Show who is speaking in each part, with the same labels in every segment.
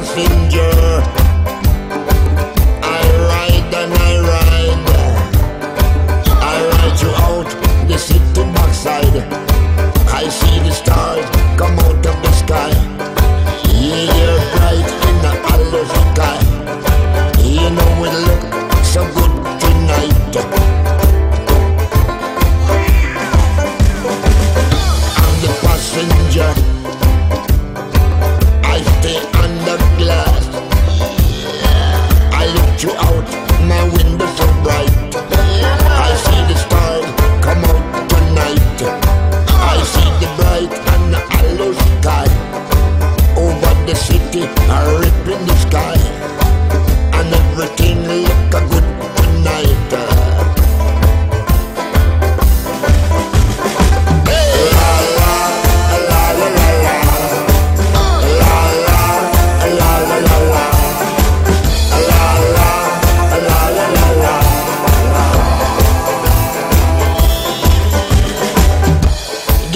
Speaker 1: passenger.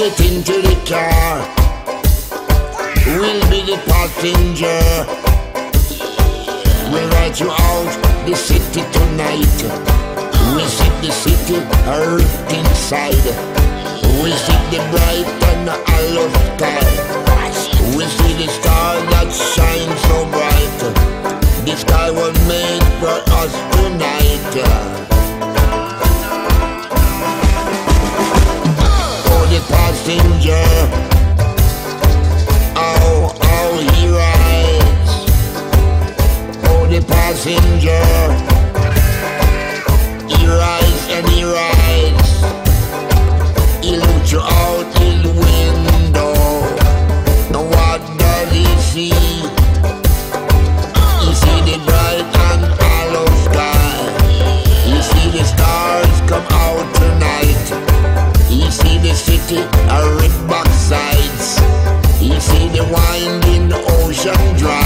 Speaker 1: get into the car. We'll be the passenger. We'll ride you out the city tonight. We'll see the city earth inside. We'll see the bright and hollow sky. Atlantic or rift back. You see the winding ocean drive.